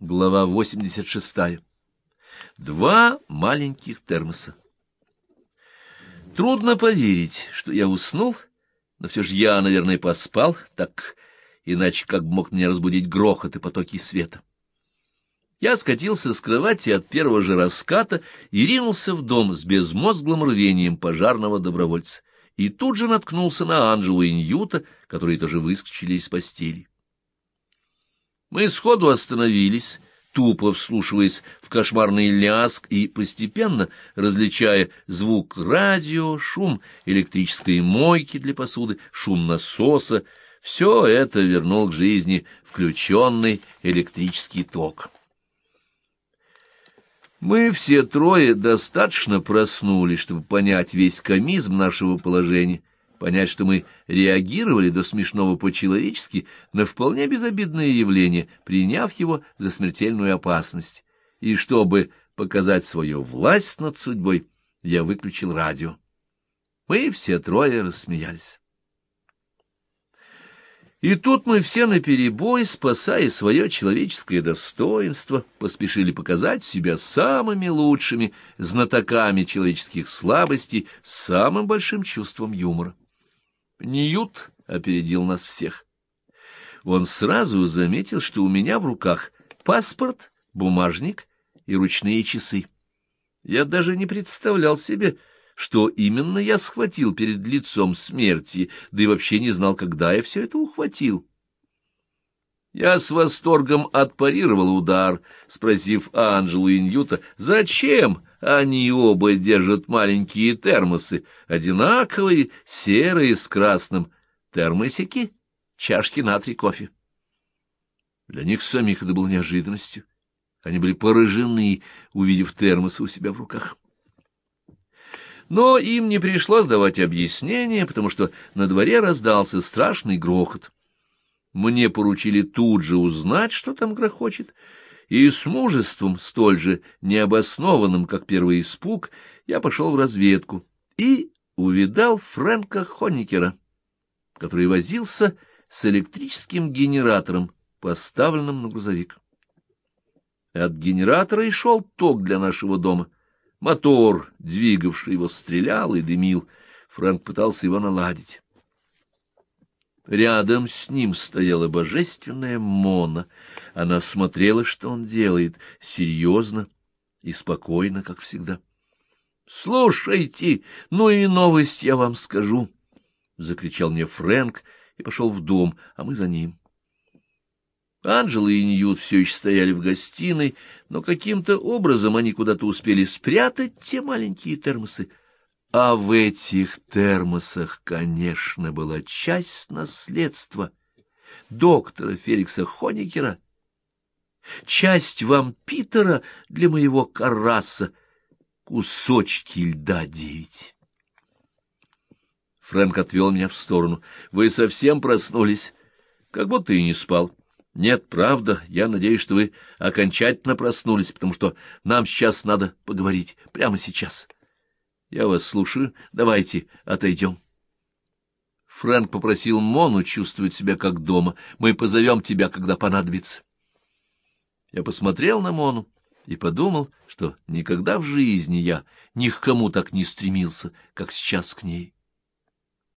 Глава 86. Два маленьких термоса. Трудно поверить, что я уснул, но все же я, наверное, поспал, так иначе как бы мог меня разбудить грохот и потоки света. Я скатился с кровати от первого же раската и ринулся в дом с безмозглым рвением пожарного добровольца, и тут же наткнулся на Анжелу и Ньюта, которые тоже выскочили из постели. Мы сходу остановились, тупо вслушиваясь в кошмарный ляск и постепенно различая звук радио, шум электрической мойки для посуды, шум насоса. Все это вернул к жизни включенный электрический ток. Мы все трое достаточно проснулись, чтобы понять весь комизм нашего положения понять, что мы реагировали до смешного по-человечески на вполне безобидное явление, приняв его за смертельную опасность. И чтобы показать свою власть над судьбой, я выключил радио. Мы все трое рассмеялись. И тут мы все наперебой, спасая свое человеческое достоинство, поспешили показать себя самыми лучшими знатоками человеческих слабостей, самым большим чувством юмора. Ньют опередил нас всех. Он сразу заметил, что у меня в руках паспорт, бумажник и ручные часы. Я даже не представлял себе, что именно я схватил перед лицом смерти, да и вообще не знал, когда я все это ухватил. Я с восторгом отпарировал удар, спросив Анжелу и Ньюта, зачем они оба держат маленькие термосы, одинаковые, серые с красным, термосики, чашки натрий кофе. Для них самих это было неожиданностью. Они были поражены, увидев термосы у себя в руках. Но им не пришлось давать объяснения, потому что на дворе раздался страшный грохот. Мне поручили тут же узнать, что там грохочет, и с мужеством, столь же необоснованным, как первый испуг, я пошел в разведку и увидал Фрэнка Хонникера, который возился с электрическим генератором, поставленным на грузовик. От генератора и шел ток для нашего дома. Мотор, двигавший его, стрелял и дымил. Фрэнк пытался его наладить. Рядом с ним стояла божественная Мона. Она смотрела, что он делает, серьезно и спокойно, как всегда. — Слушайте, ну и новость я вам скажу! — закричал мне Фрэнк и пошел в дом, а мы за ним. Анджела и Ньют все еще стояли в гостиной, но каким-то образом они куда-то успели спрятать те маленькие термосы — а в этих термосах, конечно, была часть наследства доктора Феликса Хоникера, часть вам Питера для моего караса, кусочки льда девять. Фрэнк отвел меня в сторону. Вы совсем проснулись? Как будто и не спал. Нет, правда, я надеюсь, что вы окончательно проснулись, потому что нам сейчас надо поговорить, прямо сейчас. — я вас слушаю. Давайте отойдем. Фрэнк попросил Мону чувствовать себя как дома. Мы позовем тебя, когда понадобится. Я посмотрел на Мону и подумал, что никогда в жизни я ни к кому так не стремился, как сейчас к ней.